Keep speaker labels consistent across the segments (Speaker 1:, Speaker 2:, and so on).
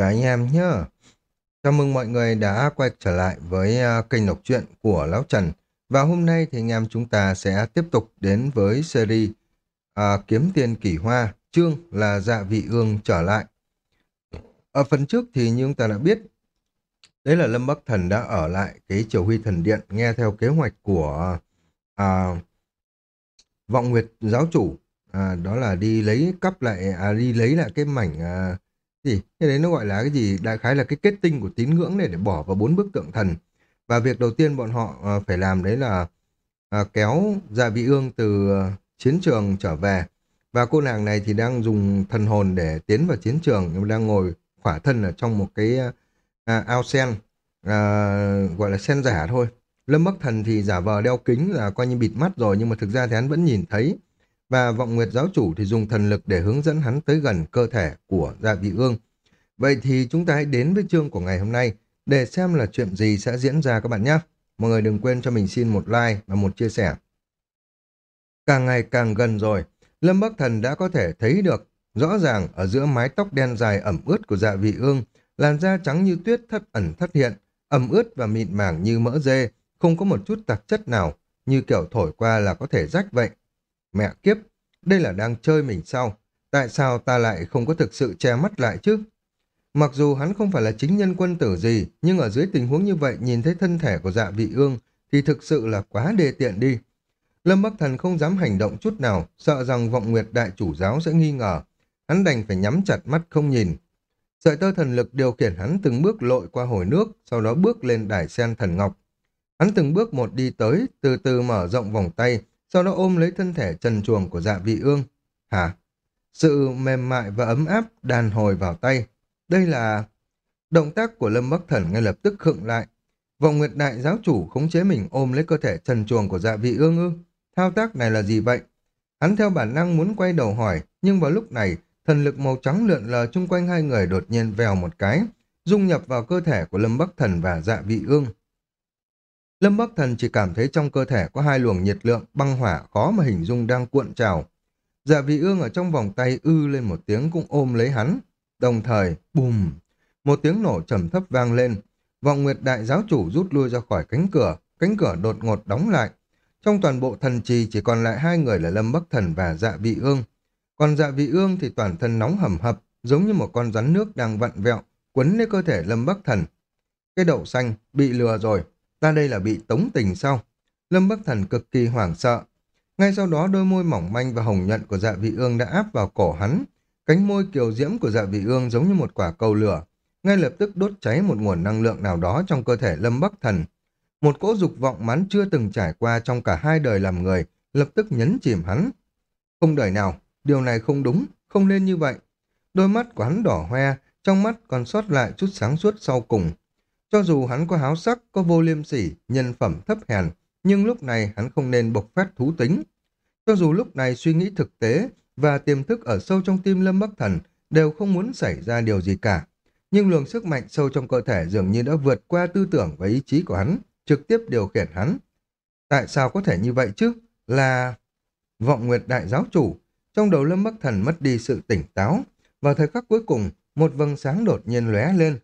Speaker 1: cả anh em nhé. Chào mừng mọi người đã quay trở lại với à, kênh đọc truyện của Lão Trần. Và hôm nay thì anh em chúng ta sẽ tiếp tục đến với series à, Kiếm Tiền Kỷ Hoa, chương là Dạ Vị Ương trở lại. Ở phần trước thì như chúng ta đã biết, đấy là Lâm Bắc Thần đã ở lại cái Triều Huy Thần Điện nghe theo kế hoạch của à, Vọng Nguyệt Giáo Chủ. À, đó là đi lấy cắp lại, à, đi lấy lại cái mảnh... À, gì? Cái đấy nó gọi là cái gì? Đại khái là cái kết tinh của tín ngưỡng này để bỏ vào bốn bức tượng thần. Và việc đầu tiên bọn họ ờ, phải làm đấy là ờ, kéo gia vị ương từ ờ, chiến trường trở về. Và cô nàng này thì đang dùng thần hồn để tiến vào chiến trường nhưng đang ngồi khỏa thân ở trong một cái à, ao sen à, gọi là sen giả thôi. Lâm bắc thần thì giả vờ đeo kính là coi như bịt mắt rồi nhưng mà thực ra thì hắn vẫn nhìn thấy và vọng nguyệt giáo chủ thì dùng thần lực để hướng dẫn hắn tới gần cơ thể của dạ vị ương. Vậy thì chúng ta hãy đến với chương của ngày hôm nay để xem là chuyện gì sẽ diễn ra các bạn nhé. Mọi người đừng quên cho mình xin một like và một chia sẻ. Càng ngày càng gần rồi, Lâm Bắc Thần đã có thể thấy được rõ ràng ở giữa mái tóc đen dài ẩm ướt của dạ vị ương, làn da trắng như tuyết thất ẩn thất hiện, ẩm ướt và mịn màng như mỡ dê, không có một chút tạp chất nào, như kiểu thổi qua là có thể rách vậy. Mẹ kiếp, đây là đang chơi mình sao? Tại sao ta lại không có thực sự che mắt lại chứ? Mặc dù hắn không phải là chính nhân quân tử gì, nhưng ở dưới tình huống như vậy nhìn thấy thân thể của dạ vị ương thì thực sự là quá đề tiện đi. Lâm Bắc Thần không dám hành động chút nào, sợ rằng vọng nguyệt đại chủ giáo sẽ nghi ngờ. Hắn đành phải nhắm chặt mắt không nhìn. Sợi tơ thần lực điều khiển hắn từng bước lội qua hồi nước, sau đó bước lên đài sen thần ngọc. Hắn từng bước một đi tới, từ từ mở rộng vòng tay, sau đó ôm lấy thân thể trần chuồng của dạ vị ương. Hả? Sự mềm mại và ấm áp đàn hồi vào tay. Đây là... Động tác của Lâm Bắc Thần ngay lập tức khựng lại. vòng Nguyệt Đại giáo chủ khống chế mình ôm lấy cơ thể trần chuồng của dạ vị ương ư. Thao tác này là gì vậy? Hắn theo bản năng muốn quay đầu hỏi, nhưng vào lúc này, thần lực màu trắng lượn lờ chung quanh hai người đột nhiên vèo một cái, dung nhập vào cơ thể của Lâm Bắc Thần và dạ vị ương. Lâm Bắc Thần chỉ cảm thấy trong cơ thể có hai luồng nhiệt lượng băng hỏa khó mà hình dung đang cuộn trào. Dạ vị ương ở trong vòng tay ư lên một tiếng cũng ôm lấy hắn. Đồng thời, bùm, một tiếng nổ trầm thấp vang lên. Vọng Nguyệt Đại Giáo Chủ rút lui ra khỏi cánh cửa, cánh cửa đột ngột đóng lại. Trong toàn bộ thần trì chỉ còn lại hai người là Lâm Bắc Thần và Dạ Vị Ương. Còn Dạ Vị Ương thì toàn thân nóng hầm hập, giống như một con rắn nước đang vặn vẹo, quấn lấy cơ thể Lâm Bắc Thần. Cái đậu xanh bị lừa rồi, ta đây là bị tống tình sao? Lâm Bắc Thần cực kỳ hoảng sợ. Ngay sau đó đôi môi mỏng manh và hồng nhuận của dạ vị ương đã áp vào cổ hắn. Cánh môi kiều diễm của dạ vị ương giống như một quả cầu lửa. Ngay lập tức đốt cháy một nguồn năng lượng nào đó trong cơ thể Lâm Bắc Thần. Một cỗ dục vọng mắn chưa từng trải qua trong cả hai đời làm người, lập tức nhấn chìm hắn. Không đời nào, điều này không đúng, không nên như vậy. Đôi mắt của hắn đỏ hoe, trong mắt còn sót lại chút sáng suốt sau cùng. Cho dù hắn có háo sắc, có vô liêm sỉ, nhân phẩm thấp hèn, nhưng lúc này hắn không nên bộc phát thú tính. Cho dù lúc này suy nghĩ thực tế và tiềm thức ở sâu trong tim Lâm Bắc Thần đều không muốn xảy ra điều gì cả, nhưng luồng sức mạnh sâu trong cơ thể dường như đã vượt qua tư tưởng và ý chí của hắn, trực tiếp điều khiển hắn. Tại sao có thể như vậy chứ? Là... Vọng Nguyệt Đại Giáo Chủ, trong đầu Lâm Bắc Thần mất đi sự tỉnh táo. Vào thời khắc cuối cùng, một vầng sáng đột nhiên lóe lên,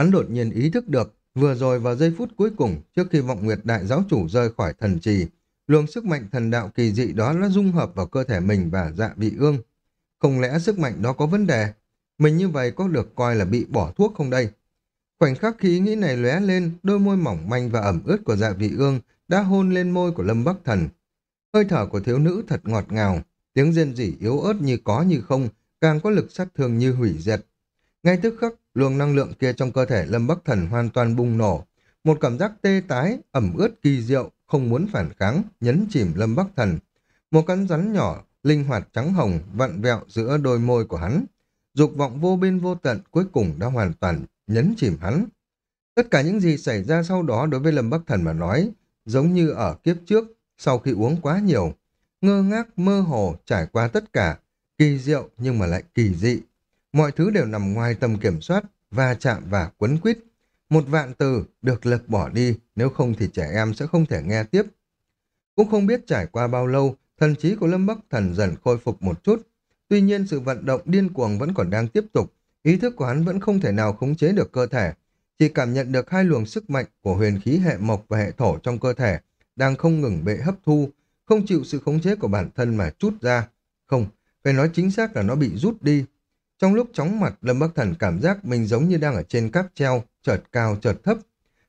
Speaker 1: Hắn đột nhiên ý thức được, vừa rồi vào giây phút cuối cùng, trước khi vọng nguyệt đại giáo chủ rơi khỏi thần trì, luồng sức mạnh thần đạo kỳ dị đó đã dung hợp vào cơ thể mình và dạ vị ương. Không lẽ sức mạnh đó có vấn đề? Mình như vậy có được coi là bị bỏ thuốc không đây? Khoảnh khắc khi ý nghĩ này lóe lên, đôi môi mỏng manh và ẩm ướt của dạ vị ương đã hôn lên môi của Lâm Bắc Thần. Hơi thở của thiếu nữ thật ngọt ngào, tiếng rên rỉ yếu ớt như có như không, càng có lực sát thương như hủy diệt. Ngay tức khắc, luồng năng lượng kia trong cơ thể Lâm Bắc Thần hoàn toàn bùng nổ. Một cảm giác tê tái, ẩm ướt kỳ diệu, không muốn phản kháng, nhấn chìm Lâm Bắc Thần. Một cắn rắn nhỏ, linh hoạt trắng hồng, vặn vẹo giữa đôi môi của hắn. Dục vọng vô biên vô tận cuối cùng đã hoàn toàn nhấn chìm hắn. Tất cả những gì xảy ra sau đó đối với Lâm Bắc Thần mà nói, giống như ở kiếp trước, sau khi uống quá nhiều, ngơ ngác, mơ hồ, trải qua tất cả, kỳ diệu nhưng mà lại kỳ dị, Mọi thứ đều nằm ngoài tầm kiểm soát, va chạm và quấn quýt. Một vạn từ được lật bỏ đi, nếu không thì trẻ em sẽ không thể nghe tiếp. Cũng không biết trải qua bao lâu, thần trí của Lâm Bắc Thần dần khôi phục một chút. Tuy nhiên sự vận động điên cuồng vẫn còn đang tiếp tục, ý thức của hắn vẫn không thể nào khống chế được cơ thể, chỉ cảm nhận được hai luồng sức mạnh của huyền khí hệ mộc và hệ thổ trong cơ thể đang không ngừng bị hấp thu, không chịu sự khống chế của bản thân mà chút ra. Không, phải nói chính xác là nó bị rút đi. Trong lúc chóng mặt, Lâm Bắc Thần cảm giác mình giống như đang ở trên cáp treo, chợt cao chợt thấp.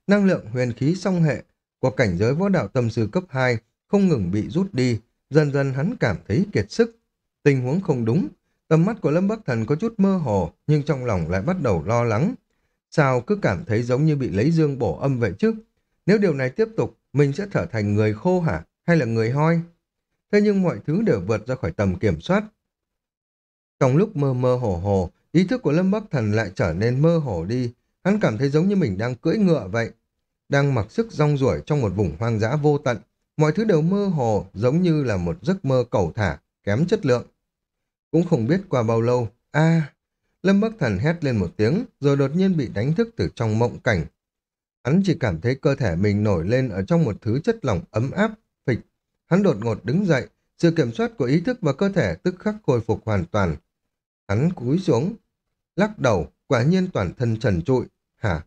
Speaker 1: Năng lượng huyền khí song hệ của cảnh giới võ đạo tâm sư cấp 2 không ngừng bị rút đi, dần dần hắn cảm thấy kiệt sức. Tình huống không đúng, tầm mắt của Lâm Bắc Thần có chút mơ hồ, nhưng trong lòng lại bắt đầu lo lắng. Sao cứ cảm thấy giống như bị lấy dương bổ âm vậy chứ? Nếu điều này tiếp tục, mình sẽ trở thành người khô hả? Hay là người hoi? Thế nhưng mọi thứ đều vượt ra khỏi tầm kiểm soát. Trong lúc mơ mơ hồ hồ, ý thức của Lâm Bắc Thần lại trở nên mơ hồ đi. Hắn cảm thấy giống như mình đang cưỡi ngựa vậy. Đang mặc sức rong ruổi trong một vùng hoang dã vô tận. Mọi thứ đều mơ hồ, giống như là một giấc mơ cầu thả, kém chất lượng. Cũng không biết qua bao lâu, a Lâm Bắc Thần hét lên một tiếng, rồi đột nhiên bị đánh thức từ trong mộng cảnh. Hắn chỉ cảm thấy cơ thể mình nổi lên ở trong một thứ chất lỏng ấm áp, phịch. Hắn đột ngột đứng dậy, sự kiểm soát của ý thức và cơ thể tức khắc khôi phục hoàn toàn. Hắn cúi xuống, lắc đầu, quả nhiên toàn thân trần trụi. Hả?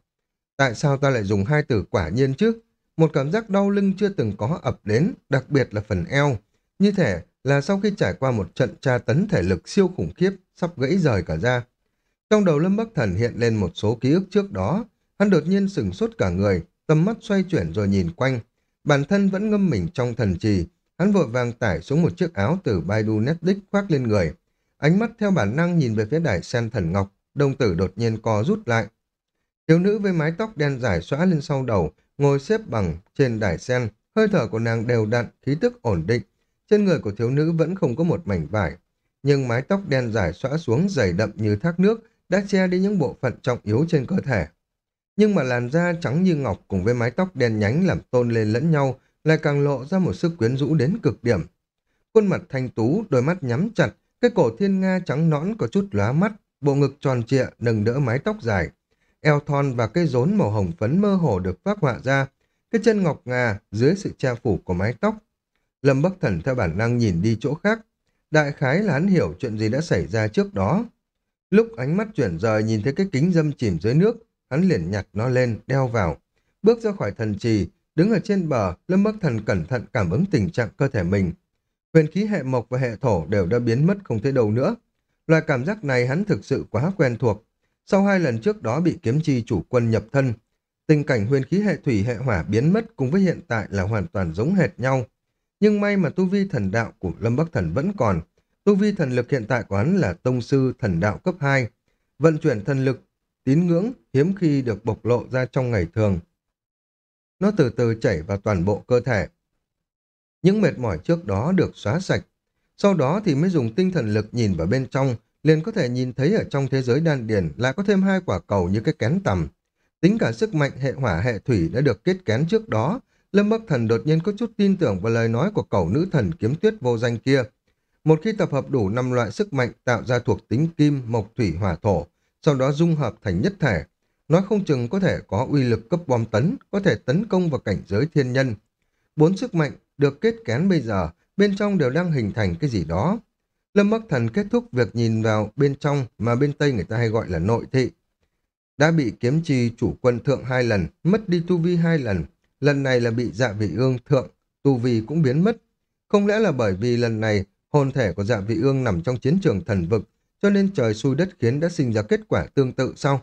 Speaker 1: Tại sao ta lại dùng hai từ quả nhiên chứ? Một cảm giác đau lưng chưa từng có ập đến, đặc biệt là phần eo. Như thể là sau khi trải qua một trận tra tấn thể lực siêu khủng khiếp, sắp gãy rời cả ra. Trong đầu Lâm Bắc Thần hiện lên một số ký ức trước đó, hắn đột nhiên sừng sốt cả người, tầm mắt xoay chuyển rồi nhìn quanh. Bản thân vẫn ngâm mình trong thần trì, hắn vội vàng tải xuống một chiếc áo từ Baidu Netflix khoác lên người. Ánh mắt theo bản năng nhìn về phía đài sen thần ngọc, đồng tử đột nhiên co rút lại. Thiếu nữ với mái tóc đen dài xõa lên sau đầu, ngồi xếp bằng trên đài sen, hơi thở của nàng đều đặn, khí tức ổn định. Trên người của thiếu nữ vẫn không có một mảnh vải, nhưng mái tóc đen dài xõa xuống dày đậm như thác nước, đã che đi những bộ phận trọng yếu trên cơ thể. Nhưng mà làn da trắng như ngọc cùng với mái tóc đen nhánh làm tôn lên lẫn nhau lại càng lộ ra một sức quyến rũ đến cực điểm. Khuôn mặt thanh tú, đôi mắt nhắm chặt, cái cổ thiên nga trắng nõn có chút lóa mắt, bộ ngực tròn trịa nâng đỡ mái tóc dài. Eo thon và cây rốn màu hồng phấn mơ hồ được phát họa ra, cái chân ngọc ngà dưới sự che phủ của mái tóc. Lâm Bắc Thần theo bản năng nhìn đi chỗ khác. Đại khái là hắn hiểu chuyện gì đã xảy ra trước đó. Lúc ánh mắt chuyển rời nhìn thấy cái kính dâm chìm dưới nước, hắn liền nhặt nó lên, đeo vào. Bước ra khỏi thần trì, đứng ở trên bờ, Lâm Bắc Thần cẩn thận cảm ứng tình trạng cơ thể mình. Huyền khí hệ mộc và hệ thổ đều đã biến mất không thấy đâu nữa. Loại cảm giác này hắn thực sự quá quen thuộc. Sau hai lần trước đó bị kiếm chi chủ quân nhập thân, tình cảnh huyền khí hệ thủy hệ hỏa biến mất cùng với hiện tại là hoàn toàn giống hệt nhau. Nhưng may mà tu vi thần đạo của Lâm Bắc Thần vẫn còn, Tu vi thần lực hiện tại của hắn là tông sư thần đạo cấp 2. Vận chuyển thần lực, tín ngưỡng hiếm khi được bộc lộ ra trong ngày thường. Nó từ từ chảy vào toàn bộ cơ thể. Những mệt mỏi trước đó được xóa sạch. Sau đó thì mới dùng tinh thần lực nhìn vào bên trong, liền có thể nhìn thấy ở trong thế giới đan điền lại có thêm hai quả cầu như cái kén tầm. Tính cả sức mạnh hệ hỏa hệ thủy đã được kết kén trước đó, Lâm Bắc Thần đột nhiên có chút tin tưởng vào lời nói của cầu nữ thần kiếm tuyết vô danh kia, một khi tập hợp đủ năm loại sức mạnh tạo ra thuộc tính kim, mộc, thủy, hỏa, thổ, sau đó dung hợp thành nhất thể, nói không chừng có thể có uy lực cấp bom tấn, có thể tấn công vào cảnh giới thiên nhân. Bốn sức mạnh được kết kén bây giờ, bên trong đều đang hình thành cái gì đó. Lâm Bắc Thần kết thúc việc nhìn vào bên trong mà bên Tây người ta hay gọi là nội thị. Đã bị kiếm trì chủ quân thượng hai lần, mất đi tu vi hai lần, lần này là bị dạ vị ương thượng, tu vi cũng biến mất. Không lẽ là bởi vì lần này Hồn thể của dạ vị ương nằm trong chiến trường thần vực, cho nên trời xui đất khiến đã sinh ra kết quả tương tự sau.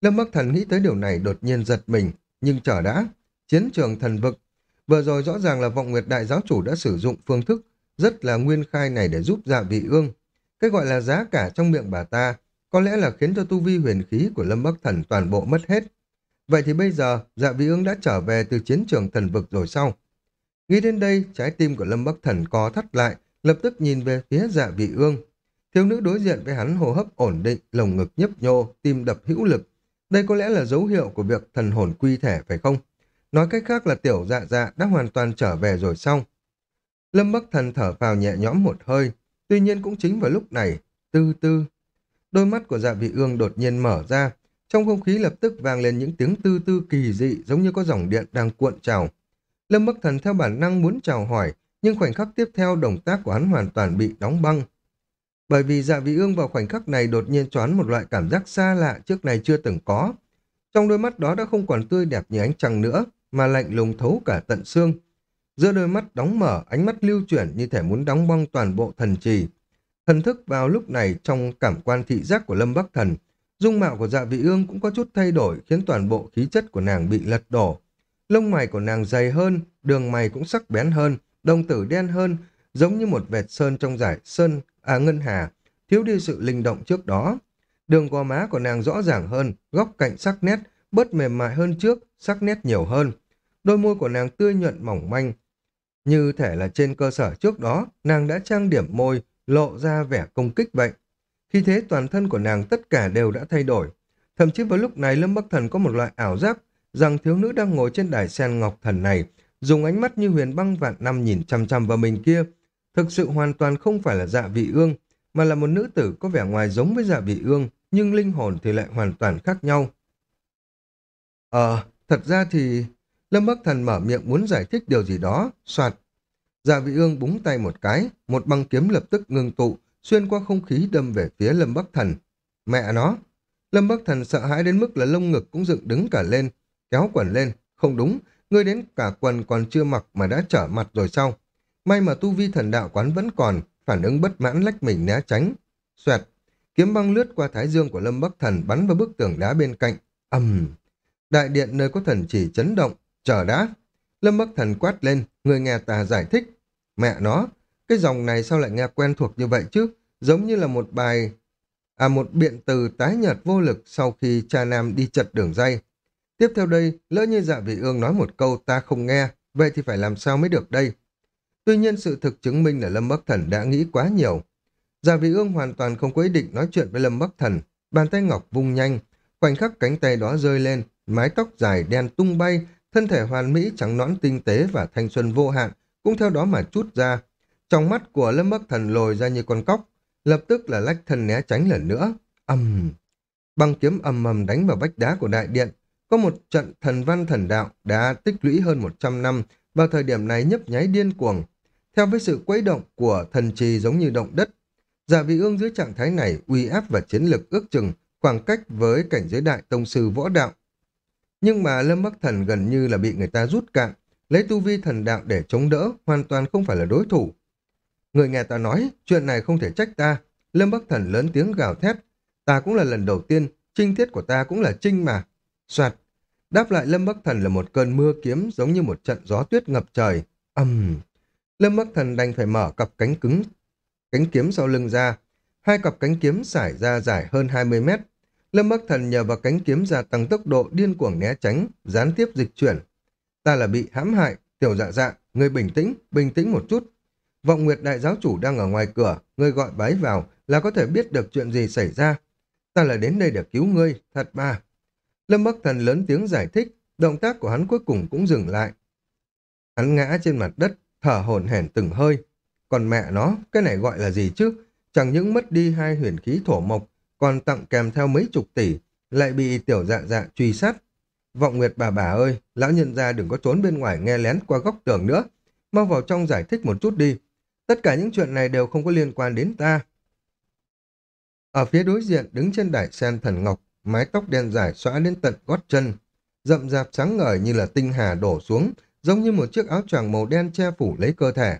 Speaker 1: Lâm Bắc Thần nghĩ tới điều này đột nhiên giật mình, nhưng chờ đã, chiến trường thần vực. Vừa rồi rõ ràng là vọng nguyệt đại giáo chủ đã sử dụng phương thức rất là nguyên khai này để giúp dạ vị ương. Cái gọi là giá cả trong miệng bà ta có lẽ là khiến cho tu vi huyền khí của Lâm Bắc Thần toàn bộ mất hết. Vậy thì bây giờ, dạ vị ương đã trở về từ chiến trường thần vực rồi sau. Nghĩ đến đây, trái tim của Lâm Bắc Thần co thắt lại, lập tức nhìn về phía dạ vị ương. Thiếu nữ đối diện với hắn hô hấp ổn định, lồng ngực nhấp nhô, tim đập hữu lực. Đây có lẽ là dấu hiệu của việc thần hồn quy thể phải không? Nói cách khác là tiểu dạ dạ đã hoàn toàn trở về rồi xong. Lâm Bắc Thần thở vào nhẹ nhõm một hơi, tuy nhiên cũng chính vào lúc này, tư tư. Đôi mắt của dạ vị ương đột nhiên mở ra, trong không khí lập tức vang lên những tiếng tư tư kỳ dị giống như có dòng điện đang cuộn trào. Lâm Bắc Thần theo bản năng muốn chào hỏi, nhưng khoảnh khắc tiếp theo động tác của hắn hoàn toàn bị đóng băng. bởi vì dạ vị ương vào khoảnh khắc này đột nhiên choán một loại cảm giác xa lạ trước này chưa từng có. Trong đôi mắt đó đã không còn tươi đẹp như ánh trăng nữa, mà lạnh lùng thấu cả tận xương. Giữa đôi mắt đóng mở, ánh mắt lưu chuyển như thể muốn đóng băng toàn bộ thần trì. Thần thức vào lúc này trong cảm quan thị giác của Lâm Bắc Thần, dung mạo của dạ vị ương cũng có chút thay đổi khiến toàn bộ khí chất của nàng bị lật đổ. Lông mày của nàng dày hơn, đường mày cũng sắc bén hơn, đồng tử đen hơn, giống như một vệt sơn trong giải sơn à ngân hà, thiếu đi sự linh động trước đó. Đường gò má của nàng rõ ràng hơn, góc cạnh sắc nét, bớt mềm mại hơn trước, sắc nét nhiều hơn. Đôi môi của nàng tươi nhuận mỏng manh. Như thể là trên cơ sở trước đó, nàng đã trang điểm môi, lộ ra vẻ công kích vậy. Khi thế toàn thân của nàng tất cả đều đã thay đổi. Thậm chí vào lúc này Lâm Bắc Thần có một loại ảo giác rằng thiếu nữ đang ngồi trên đài sen ngọc thần này, dùng ánh mắt như huyền băng vạn năm nhìn chăm chăm vào mình kia, thực sự hoàn toàn không phải là dạ vị ương, mà là một nữ tử có vẻ ngoài giống với dạ vị ương, nhưng linh hồn thì lại hoàn toàn khác nhau. Ờ, thật ra thì... Lâm Bắc Thần mở miệng muốn giải thích điều gì đó, soạt. Dạ vị ương búng tay một cái, một băng kiếm lập tức ngưng tụ, xuyên qua không khí đâm về phía Lâm Bắc Thần. Mẹ nó! Lâm Bắc Thần sợ hãi đến mức là lông ngực cũng dựng đứng cả lên, kéo quần lên. Không đúng, ngươi đến cả quần còn chưa mặc mà đã trở mặt rồi sao? May mà tu vi thần đạo quán vẫn còn, phản ứng bất mãn lách mình né tránh. Xoẹt, kiếm băng lướt qua thái dương của Lâm Bắc Thần bắn vào bức tường đá bên cạnh. ầm, Đại điện nơi có thần chỉ chấn động, chờ đã. Lâm Bắc Thần quát lên, người nghe ta giải thích. Mẹ nó, cái dòng này sao lại nghe quen thuộc như vậy chứ? Giống như là một bài, à một biện từ tái nhợt vô lực sau khi cha nam đi chật đường dây. Tiếp theo đây, lỡ như dạ vị ương nói một câu ta không nghe, vậy thì phải làm sao mới được đây? Tuy nhiên sự thực chứng minh là Lâm Bắc Thần đã nghĩ quá nhiều. Dạ vị ương hoàn toàn không có ý định nói chuyện với Lâm Bắc Thần. Bàn tay ngọc vung nhanh, khoảnh khắc cánh tay đó rơi lên, mái tóc dài đen tung bay, thân thể hoàn mỹ trắng nõn tinh tế và thanh xuân vô hạn, cũng theo đó mà chút ra. Trong mắt của Lâm Bắc Thần lồi ra như con cóc, lập tức là lách thân né tránh lần nữa. ầm Băng kiếm ầm ầm đánh vào vách đá của đại điện. Có một trận thần văn thần đạo đã tích lũy hơn 100 năm, vào thời điểm này nhấp nháy điên cuồng. Theo với sự quấy động của thần trì giống như động đất, giả vị ương dưới trạng thái này uy áp và chiến lực ước chừng khoảng cách với cảnh giới đại tông sư võ đạo. Nhưng mà Lâm Bắc Thần gần như là bị người ta rút cạn, lấy tu vi thần đạo để chống đỡ, hoàn toàn không phải là đối thủ. Người nghe ta nói, chuyện này không thể trách ta. Lâm Bắc Thần lớn tiếng gào thét. Ta cũng là lần đầu tiên, trinh thiết của ta cũng là trinh mà. Soạt. Đáp lại Lâm Bắc Thần là một cơn mưa kiếm giống như một trận gió tuyết ngập trời. Âm. Lâm Bắc Thần đành phải mở cặp cánh cứng, cánh kiếm sau lưng ra. Hai cặp cánh kiếm xải ra dài hơn 20 mét. Lâm Bắc Thần nhờ vào cánh kiếm gia tăng tốc độ điên cuồng né tránh, gián tiếp dịch chuyển. Ta là bị hãm hại, tiểu dạ dạ, người bình tĩnh, bình tĩnh một chút. Vọng Nguyệt Đại Giáo Chủ đang ở ngoài cửa, người gọi bái vào là có thể biết được chuyện gì xảy ra. Ta là đến đây để cứu ngươi, thật mà. Lâm Bắc Thần lớn tiếng giải thích, động tác của hắn cuối cùng cũng dừng lại. Hắn ngã trên mặt đất, thở hổn hển từng hơi. Còn mẹ nó, cái này gọi là gì chứ? Chẳng những mất đi hai huyền khí thổ mộc, còn tặng kèm theo mấy chục tỷ, lại bị tiểu dạ dạ truy sát. Vọng Nguyệt bà bà ơi, lão nhân gia đừng có trốn bên ngoài nghe lén qua góc tường nữa. Mau vào trong giải thích một chút đi, Tất cả những chuyện này đều không có liên quan đến ta. Ở phía đối diện đứng trên đài sen thần ngọc, mái tóc đen dài xõa đến tận gót chân, rậm rạp sáng ngời như là tinh hà đổ xuống, giống như một chiếc áo choàng màu đen che phủ lấy cơ thể.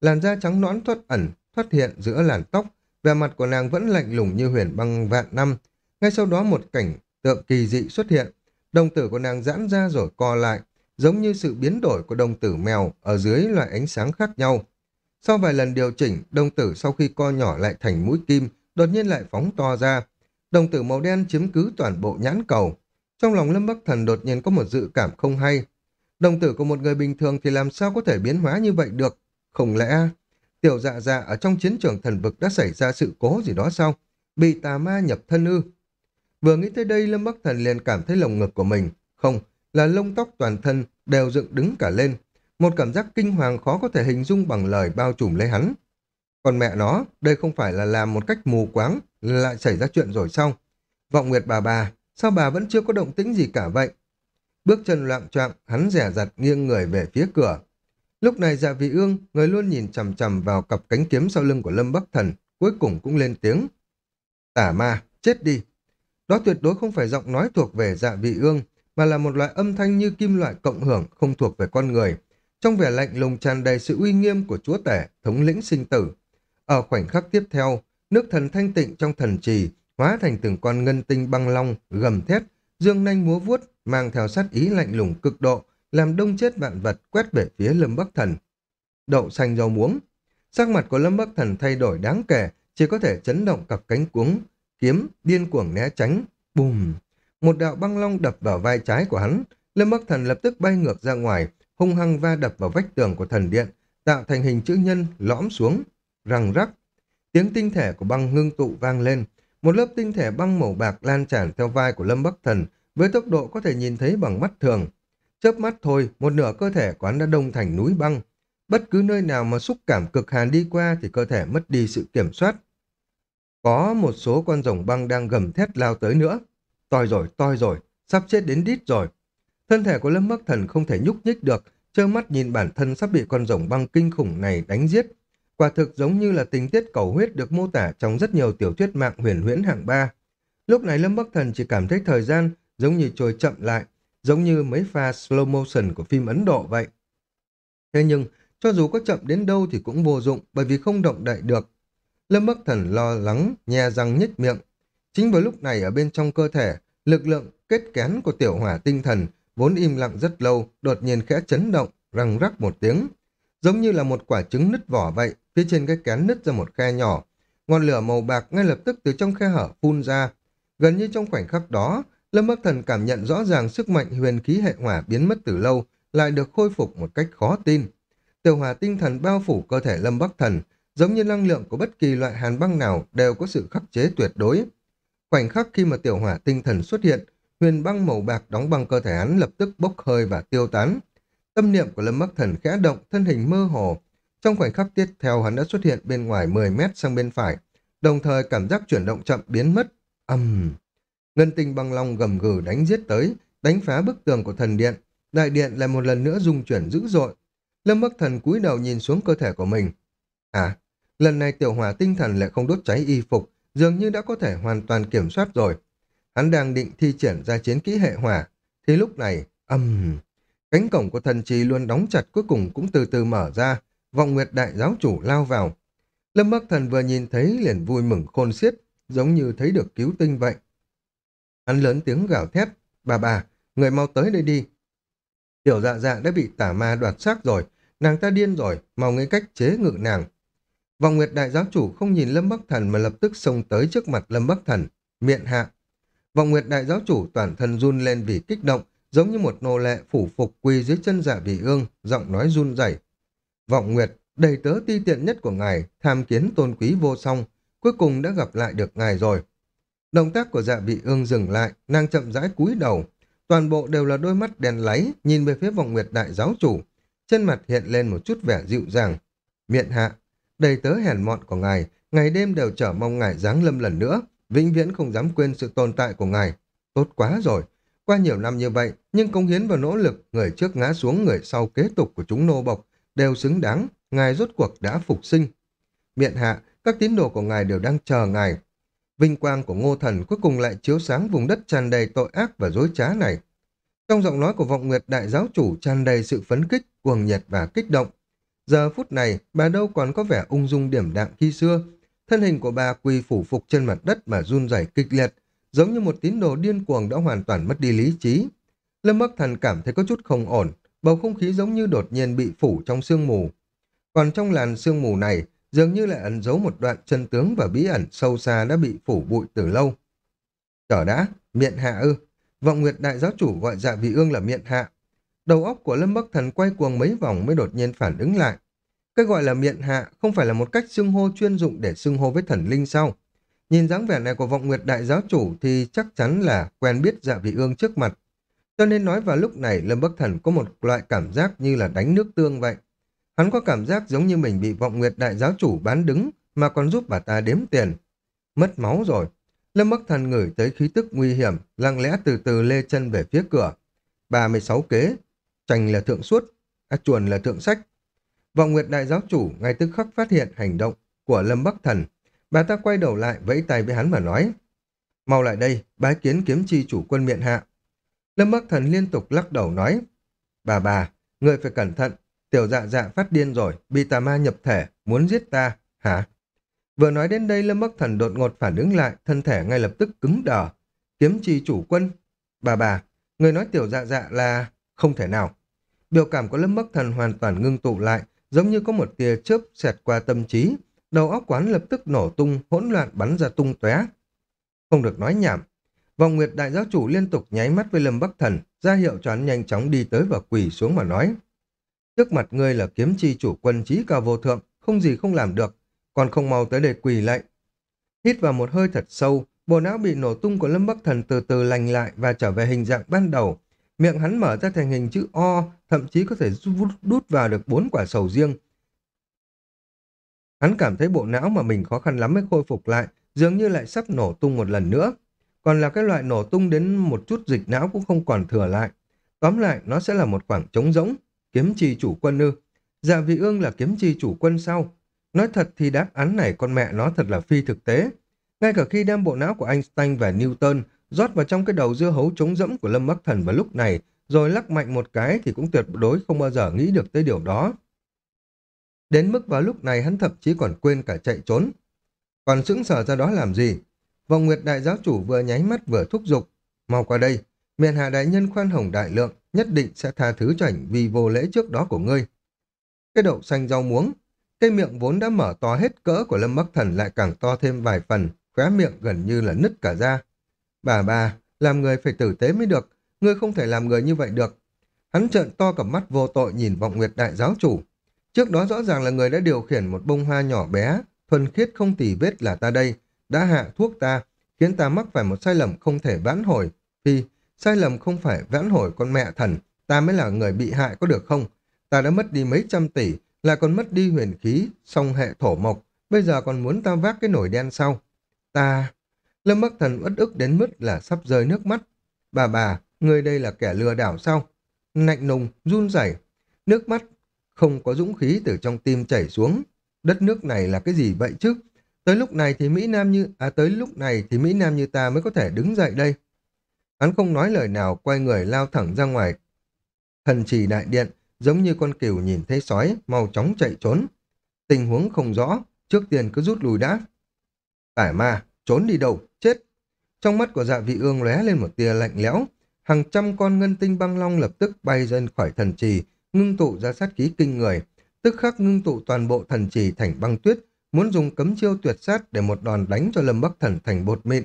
Speaker 1: Làn da trắng nõn thoát ẩn, thoát hiện giữa làn tóc, vẻ mặt của nàng vẫn lạnh lùng như huyền băng vạn năm. Ngay sau đó một cảnh tượng kỳ dị xuất hiện, đồng tử của nàng giãn ra rồi co lại, giống như sự biến đổi của đồng tử mèo ở dưới loại ánh sáng khác nhau. Sau vài lần điều chỉnh, đồng tử sau khi co nhỏ lại thành mũi kim, đột nhiên lại phóng to ra. Đồng tử màu đen chiếm cứ toàn bộ nhãn cầu. Trong lòng Lâm Bắc Thần đột nhiên có một dự cảm không hay. Đồng tử của một người bình thường thì làm sao có thể biến hóa như vậy được? Không lẽ tiểu dạ dạ ở trong chiến trường thần vực đã xảy ra sự cố gì đó sao? Bị tà ma nhập thân ư? Vừa nghĩ tới đây Lâm Bắc Thần liền cảm thấy lồng ngực của mình. Không, là lông tóc toàn thân đều dựng đứng cả lên. Một cảm giác kinh hoàng khó có thể hình dung bằng lời bao trùm lấy hắn. Còn mẹ nó, đây không phải là làm một cách mù quáng, lại xảy ra chuyện rồi sao? Vọng Nguyệt bà bà, sao bà vẫn chưa có động tĩnh gì cả vậy? Bước chân loạn trọng, hắn rẻ rặt nghiêng người về phía cửa. Lúc này dạ vị ương, người luôn nhìn chằm chằm vào cặp cánh kiếm sau lưng của Lâm Bắc Thần, cuối cùng cũng lên tiếng. Tả ma, chết đi. Đó tuyệt đối không phải giọng nói thuộc về dạ vị ương, mà là một loại âm thanh như kim loại cộng hưởng không thuộc về con người. Trong vẻ lạnh lùng tràn đầy sự uy nghiêm của chúa tể, thống lĩnh sinh tử. Ở khoảnh khắc tiếp theo, nước thần thanh tịnh trong thần trì hóa thành từng con ngân tinh băng long, gầm thét, dương nanh múa vuốt, mang theo sát ý lạnh lùng cực độ, làm đông chết vạn vật quét về phía Lâm Bắc Thần. Đậu xanh rau muống. Sắc mặt của Lâm Bắc Thần thay đổi đáng kể, chỉ có thể chấn động cặp cánh cuống, kiếm, điên cuồng né tránh. Bùm! Một đạo băng long đập vào vai trái của hắn. Lâm Bắc Thần lập tức bay ngược ra ngoài, hung hăng va đập vào vách tường của thần điện, tạo thành hình chữ nhân lõm xuống, răng rắc. Tiếng tinh thể của băng ngưng tụ vang lên, một lớp tinh thể băng màu bạc lan tràn theo vai của Lâm Bắc Thần với tốc độ có thể nhìn thấy bằng mắt thường. Chớp mắt thôi, một nửa cơ thể quán đã đông thành núi băng. Bất cứ nơi nào mà xúc cảm cực hàn đi qua thì cơ thể mất đi sự kiểm soát. Có một số con rồng băng đang gầm thét lao tới nữa. Toi rồi, toi rồi, sắp chết đến đít rồi. Thân thể của Lâm Bắc Thần không thể nhúc nhích được, trơ mắt nhìn bản thân sắp bị con rồng băng kinh khủng này đánh giết. Quả thực giống như là tình tiết cầu huyết được mô tả trong rất nhiều tiểu thuyết mạng huyền huyễn hạng ba. Lúc này Lâm Bắc Thần chỉ cảm thấy thời gian giống như trôi chậm lại, giống như mấy pha slow motion của phim Ấn Độ vậy. Thế nhưng, cho dù có chậm đến đâu thì cũng vô dụng bởi vì không động đậy được. Lâm Bắc Thần lo lắng, nhè răng nhếch miệng. Chính vào lúc này ở bên trong cơ thể, lực lượng kết kén của tiểu hỏa tinh thần vốn im lặng rất lâu, đột nhiên khẽ chấn động, răng rắc một tiếng. Giống như là một quả trứng nứt vỏ vậy, phía trên cái kén nứt ra một khe nhỏ. Ngọn lửa màu bạc ngay lập tức từ trong khe hở phun ra. Gần như trong khoảnh khắc đó, Lâm Bắc Thần cảm nhận rõ ràng sức mạnh huyền khí hệ hỏa biến mất từ lâu, lại được khôi phục một cách khó tin. Tiểu hỏa tinh thần bao phủ cơ thể Lâm Bắc Thần, giống như năng lượng của bất kỳ loại hàn băng nào đều có sự khắc chế tuyệt đối. Khoảnh khắc khi mà tiểu hỏa tinh thần xuất hiện, huyền băng màu bạc đóng băng cơ thể hắn lập tức bốc hơi và tiêu tán. Tâm niệm của Lâm Bắc Thần khẽ động, thân hình mơ hồ. Trong khoảnh khắc tiếp theo hắn đã xuất hiện bên ngoài 10 mét sang bên phải, đồng thời cảm giác chuyển động chậm biến mất. Âm! Uhm. Ngân tinh băng long gầm gừ đánh giết tới, đánh phá bức tường của thần điện. Đại điện lại một lần nữa rung chuyển dữ dội. Lâm Bắc Thần cúi đầu nhìn xuống cơ thể của mình. À, lần này tiểu hỏa tinh thần lại không đốt cháy y phục, dường như đã có thể hoàn toàn kiểm soát rồi. Hắn đang định thi triển ra chiến kỹ hệ hỏa, thì lúc này, âm... Cánh cổng của thần trì luôn đóng chặt cuối cùng cũng từ từ mở ra, vọng nguyệt đại giáo chủ lao vào. Lâm Bắc Thần vừa nhìn thấy liền vui mừng khôn xiết, giống như thấy được cứu tinh vậy. Hắn lớn tiếng gào thét, bà bà, người mau tới đây đi. Tiểu dạ dạ đã bị tả ma đoạt xác rồi, nàng ta điên rồi, mau nghĩ cách chế ngự nàng. vòng Nguyệt Đại Giáo Chủ không nhìn Lâm Bắc Thần mà lập tức xông tới trước mặt Lâm Bắc Thần, miệng hạ. vòng Nguyệt Đại Giáo Chủ toàn thân run lên vì kích động, giống như một nô lệ phủ phục quỳ dưới chân dạ vị ương, giọng nói run rẩy. Vọng Nguyệt, đầy tớ ti tiện nhất của ngài, tham kiến tôn quý vô song, cuối cùng đã gặp lại được ngài rồi. Động tác của dạ vị ương dừng lại, nàng chậm rãi cúi đầu. Toàn bộ đều là đôi mắt đèn láy, nhìn về phía vọng nguyệt đại giáo chủ. Trên mặt hiện lên một chút vẻ dịu dàng. Miện hạ, đầy tớ hèn mọn của ngài, ngày đêm đều chờ mong ngài giáng lâm lần nữa, vĩnh viễn không dám quên sự tồn tại của ngài. Tốt quá rồi. Qua nhiều năm như vậy, nhưng công hiến và nỗ lực, người trước ngã xuống người sau kế tục của chúng nô bộc, đều xứng đáng, ngài rốt cuộc đã phục sinh. Miện hạ, các tín đồ của ngài đều đang chờ ngài, Vinh quang của ngô thần cuối cùng lại chiếu sáng vùng đất tràn đầy tội ác và dối trá này. Trong giọng nói của vọng nguyệt đại giáo chủ tràn đầy sự phấn kích cuồng nhiệt và kích động. Giờ phút này, bà đâu còn có vẻ ung dung điểm đạm khi xưa. Thân hình của bà quỳ phủ phục trên mặt đất mà run rẩy kịch liệt, giống như một tín đồ điên cuồng đã hoàn toàn mất đi lý trí. Lâm Bắc Thần cảm thấy có chút không ổn, bầu không khí giống như đột nhiên bị phủ trong sương mù. Còn trong làn sương mù này, dường như lại ẩn giấu một đoạn chân tướng và bí ẩn sâu xa đã bị phủ bụi từ lâu. Chờ đã, miệng hạ ư. Vọng Nguyệt Đại Giáo Chủ gọi dạ vị ương là miệng hạ. Đầu óc của Lâm Bắc Thần quay cuồng mấy vòng mới đột nhiên phản ứng lại. Cái gọi là miệng hạ không phải là một cách xưng hô chuyên dụng để xưng hô với thần linh sao. Nhìn dáng vẻ này của Vọng Nguyệt Đại Giáo Chủ thì chắc chắn là quen biết dạ vị ương trước mặt. Cho nên nói vào lúc này Lâm Bắc Thần có một loại cảm giác như là đánh nước tương vậy. Hắn có cảm giác giống như mình bị vọng nguyệt đại giáo chủ bán đứng mà còn giúp bà ta đếm tiền. Mất máu rồi. Lâm Bắc Thần ngửi tới khí tức nguy hiểm, lặng lẽ từ từ lê chân về phía cửa. 36 kế, trành là thượng suốt, à, chuồn là thượng sách. Vọng Nguyệt Đại Giáo Chủ ngay tức khắc phát hiện hành động của Lâm Bắc Thần. Bà ta quay đầu lại, vẫy tay với hắn mà nói. Mau lại đây, bái kiến kiếm chi chủ quân miện hạ. Lâm Bắc Thần liên tục lắc đầu nói. Bà bà, người phải cẩn thận, tiểu dạ dạ phát điên rồi, bị tà ma nhập thể, muốn giết ta, hả? Vừa nói đến đây Lâm Bắc Thần đột ngột phản ứng lại, thân thể ngay lập tức cứng đờ. Kiếm chi chủ quân. Bà bà, người nói tiểu dạ dạ là... Không thể nào. Biểu cảm của Lâm Bắc Thần hoàn toàn ngưng tụ lại, giống như có một tia chớp xẹt qua tâm trí. Đầu óc quán lập tức nổ tung, hỗn loạn bắn ra tung tóe. Không được nói nhảm. Vòng Nguyệt đại giáo chủ liên tục nháy mắt với Lâm Bắc Thần, ra hiệu cho hắn nhanh chóng đi tới và quỳ xuống mà nói. Trước mặt ngươi là kiếm chi chủ quân trí cao vô thượng, không gì không làm được, còn không mau tới đây quỳ lạy. Hít vào một hơi thật sâu, bộ não bị nổ tung của Lâm Bắc Thần từ từ lành lại và trở về hình dạng ban đầu. Miệng hắn mở ra thành hình chữ O, thậm chí có thể đút vào được bốn quả sầu riêng. Hắn cảm thấy bộ não mà mình khó khăn lắm mới khôi phục lại, dường như lại sắp nổ tung một lần nữa. Còn là cái loại nổ tung đến một chút dịch não cũng không còn thừa lại. Tóm lại, nó sẽ là một khoảng trống rỗng. Kiếm chi chủ quân ư. Dạ vị ương là kiếm chi chủ quân sao? Nói thật thì đáp án này con mẹ nó thật là phi thực tế. Ngay cả khi đem bộ não của Einstein và Newton rót vào trong cái đầu dưa hấu trống dẫm của Lâm Bắc Thần vào lúc này, rồi lắc mạnh một cái thì cũng tuyệt đối không bao giờ nghĩ được tới điều đó. Đến mức vào lúc này hắn thậm chí còn quên cả chạy trốn. Còn sững sờ ra đó làm gì? Vòng Nguyệt Đại Giáo Chủ vừa nháy mắt vừa thúc giục. Mau qua đây, miền hạ đại nhân khoan hồng đại lượng, nhất định sẽ tha thứ cho hành vi vô lễ trước đó của ngươi. Cái đậu xanh rau muống, cái miệng vốn đã mở to hết cỡ của Lâm Bắc Thần lại càng to thêm vài phần, khóe miệng gần như là nứt cả ra. Bà bà, làm người phải tử tế mới được, ngươi không thể làm người như vậy được. Hắn trợn to cặp mắt vô tội nhìn vọng nguyệt đại giáo chủ. Trước đó rõ ràng là người đã điều khiển một bông hoa nhỏ bé, thuần khiết không tì vết là ta đây, đã hạ thuốc ta, khiến ta mắc phải một sai lầm không thể vãn hồi. Phi, sai lầm không phải vãn hồi con mẹ thần, ta mới là người bị hại có được không? Ta đã mất đi mấy trăm tỷ, lại còn mất đi huyền khí, song hệ thổ mộc, bây giờ còn muốn ta vác cái nổi đen sau. Ta... Lâm Bắc Thần uất ức đến mức là sắp rơi nước mắt. Bà bà, người đây là kẻ lừa đảo sao? Nạnh nùng, run rẩy, nước mắt không có dũng khí từ trong tim chảy xuống. Đất nước này là cái gì vậy chứ? Tới lúc này thì Mỹ Nam như à tới lúc này thì Mỹ Nam như ta mới có thể đứng dậy đây. Hắn không nói lời nào, quay người lao thẳng ra ngoài. Thần trì đại điện, giống như con cừu nhìn thấy sói, mau chóng chạy trốn. Tình huống không rõ, trước tiên cứ rút lui đã. Tải ma, trốn đi đâu, chết. Trong mắt của dạ vị ương lóe lên một tia lạnh lẽo, hàng trăm con ngân tinh băng long lập tức bay dần khỏi thần trì, ngưng tụ ra sát khí kinh người, tức khắc ngưng tụ toàn bộ thần trì thành băng tuyết, muốn dùng cấm chiêu tuyệt sát để một đòn đánh cho Lâm Bắc Thần thành bột mịn.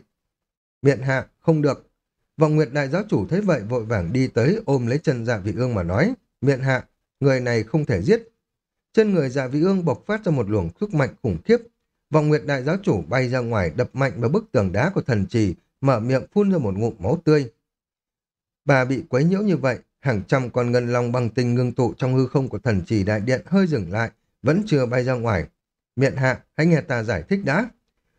Speaker 1: Miện hạ, không được. Vọng Nguyệt Đại Giáo Chủ thấy vậy vội vàng đi tới ôm lấy chân dạ vị ương mà nói, miện hạ, người này không thể giết. Chân người dạ vị ương bộc phát ra một luồng sức mạnh khủng khiếp. Vọng Nguyệt Đại Giáo Chủ bay ra ngoài đập mạnh vào bức tường đá của thần trì, mở miệng phun ra một ngụm máu tươi. Bà bị quấy nhiễu như vậy, hàng trăm con ngân long băng tinh ngưng tụ trong hư không của thần trì đại điện hơi dừng lại, vẫn chưa bay ra ngoài. Miện hạ, hãy nghe ta giải thích đã.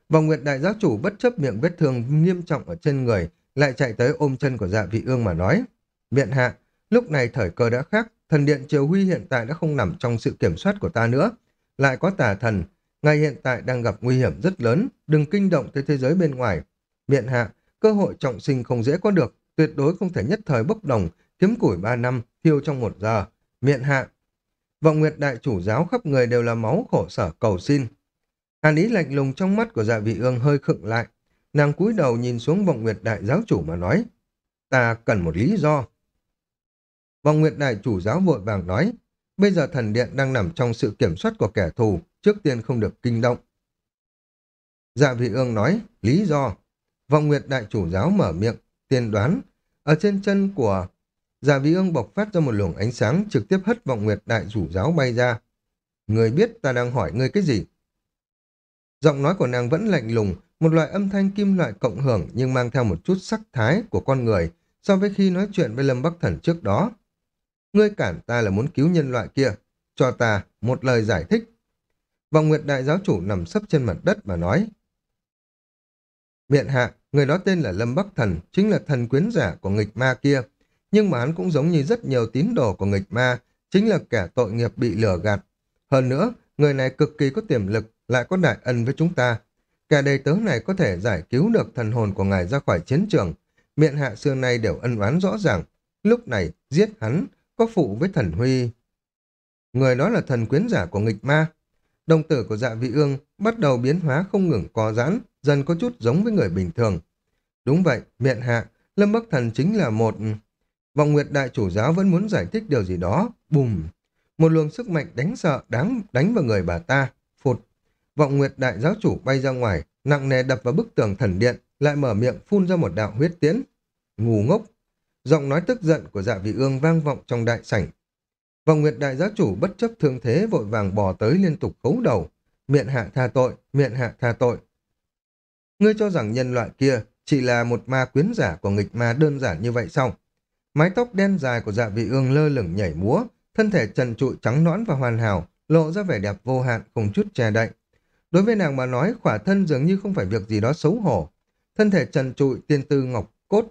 Speaker 1: Vòng Nguyệt Đại Giáo Chủ bất chấp miệng vết thương nghiêm trọng ở trên người, lại chạy tới ôm chân của dạ vị ương mà nói. Miện hạ, lúc này thời cơ đã khác, thần điện Triều Huy hiện tại đã không nằm trong sự kiểm soát của ta nữa. Lại có tà thần, ngài hiện tại đang gặp nguy hiểm rất lớn, đừng kinh động tới thế giới bên ngoài. Miện hạ, cơ hội trọng sinh không dễ có được, tuyệt đối không thể nhất thời bốc đồng, kiếm củi ba năm, thiêu trong một giờ. Miện hạ, Vọng Nguyệt Đại Chủ giáo khắp người đều là máu khổ sở cầu xin. Hàn ý lạnh lùng trong mắt của dạ vị ương hơi khựng lại. Nàng cúi đầu nhìn xuống Vọng Nguyệt Đại Giáo Chủ mà nói. Ta cần một lý do. Vọng Nguyệt Đại Chủ giáo vội vàng nói. Bây giờ thần điện đang nằm trong sự kiểm soát của kẻ thù, trước tiên không được kinh động. Dạ vị ương nói, lý do. Vọng Nguyệt Đại Chủ giáo mở miệng, tiên đoán. Ở trên chân của Giả vị ương bộc phát ra một luồng ánh sáng trực tiếp hất vọng nguyệt đại chủ giáo bay ra. Người biết ta đang hỏi ngươi cái gì? Giọng nói của nàng vẫn lạnh lùng, một loại âm thanh kim loại cộng hưởng nhưng mang theo một chút sắc thái của con người so với khi nói chuyện với Lâm Bắc Thần trước đó. Ngươi cản ta là muốn cứu nhân loại kia, cho ta một lời giải thích. Vọng Nguyệt Đại Giáo Chủ nằm sấp trên mặt đất và nói. Miện hạ, người đó tên là Lâm Bắc Thần, chính là thần quyến giả của nghịch ma kia nhưng mà hắn cũng giống như rất nhiều tín đồ của nghịch ma, chính là kẻ tội nghiệp bị lừa gạt. Hơn nữa, người này cực kỳ có tiềm lực, lại có đại ân với chúng ta. Cả đầy tớ này có thể giải cứu được thần hồn của ngài ra khỏi chiến trường. Miệng hạ xưa nay đều ân oán rõ ràng. Lúc này, giết hắn, có phụ với thần Huy. Người đó là thần quyến giả của nghịch ma. Đồng tử của dạ vị ương bắt đầu biến hóa không ngừng co giãn, dần có chút giống với người bình thường. Đúng vậy, miệng hạ, Lâm Bắc Thần chính là một... Vọng Nguyệt Đại Chủ Giáo vẫn muốn giải thích điều gì đó. Bùm! Một luồng sức mạnh đánh sợ đáng đánh vào người bà ta. Vọng Nguyệt Đại Giáo Chủ bay ra ngoài, nặng nề đập vào bức tường thần điện, lại mở miệng phun ra một đạo huyết tiến, Ngu ngốc! Giọng nói tức giận của dạ vị ương vang vọng trong đại sảnh. Vọng Nguyệt Đại Giáo Chủ bất chấp thương thế vội vàng bò tới liên tục khấu đầu. Miệng hạ tha tội, miệng hạ tha tội. Ngươi cho rằng nhân loại kia chỉ là một ma quyến giả của nghịch ma đơn giản như vậy sao? Mái tóc đen dài của dạ vị ương lơ lửng nhảy múa, thân thể trần trụi trắng nõn và hoàn hảo, lộ ra vẻ đẹp vô hạn không chút che đậy. Đối với nàng mà nói, khỏa thân dường như không phải việc gì đó xấu hổ. Thân thể trần trụi tiên tư ngọc cốt,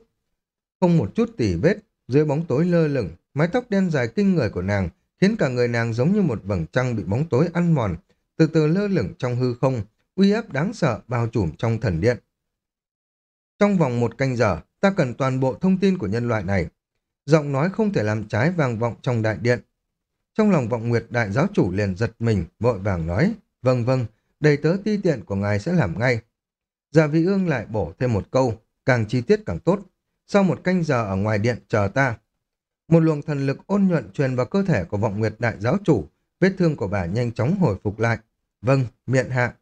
Speaker 1: không một chút tỉ vết, dưới bóng tối lơ lửng, mái tóc đen dài kinh người của nàng khiến cả người nàng giống như một vầng trăng bị bóng tối ăn mòn, từ từ lơ lửng trong hư không, uy áp đáng sợ bao trùm trong thần điện. Trong vòng một canh giờ, ta cần toàn bộ thông tin của nhân loại này. Giọng nói không thể làm trái vang vọng trong đại điện. Trong lòng vọng nguyệt đại giáo chủ liền giật mình, vội vàng nói, vâng vâng, đầy tớ ti tiện của ngài sẽ làm ngay. Dạ vị ương lại bổ thêm một câu, càng chi tiết càng tốt. Sau một canh giờ ở ngoài điện chờ ta. Một luồng thần lực ôn nhuận truyền vào cơ thể của vọng nguyệt đại giáo chủ, vết thương của bà nhanh chóng hồi phục lại. Vâng, miệng hạ.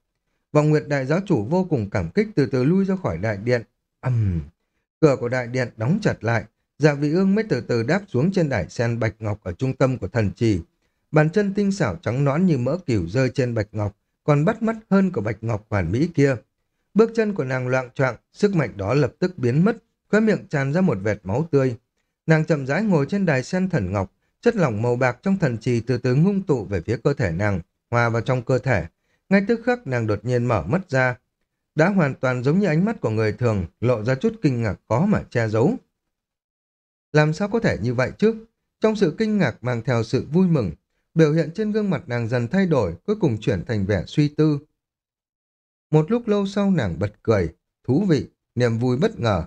Speaker 1: Vọng nguyệt đại giáo chủ vô cùng cảm kích từ từ lui ra khỏi đại điện. ầm Cửa của đại điện đóng chặt lại, dạ vị ương mới từ từ đáp xuống trên đài sen bạch ngọc ở trung tâm của thần trì. Bàn chân tinh xảo trắng nõn như mỡ cừu rơi trên bạch ngọc, còn bắt mắt hơn của bạch ngọc hoàn mỹ kia. Bước chân của nàng loạn choạng, sức mạnh đó lập tức biến mất, khóe miệng tràn ra một vệt máu tươi. Nàng chậm rãi ngồi trên đài sen thần ngọc, chất lỏng màu bạc trong thần trì từ từ ngung tụ về phía cơ thể nàng, hòa vào trong cơ thể. Ngay tức khắc nàng đột nhiên mở mắt ra, đã hoàn toàn giống như ánh mắt của người thường, lộ ra chút kinh ngạc có mà che giấu. Làm sao có thể như vậy chứ? Trong sự kinh ngạc mang theo sự vui mừng, biểu hiện trên gương mặt nàng dần thay đổi, cuối cùng chuyển thành vẻ suy tư. Một lúc lâu sau nàng bật cười, thú vị, niềm vui bất ngờ.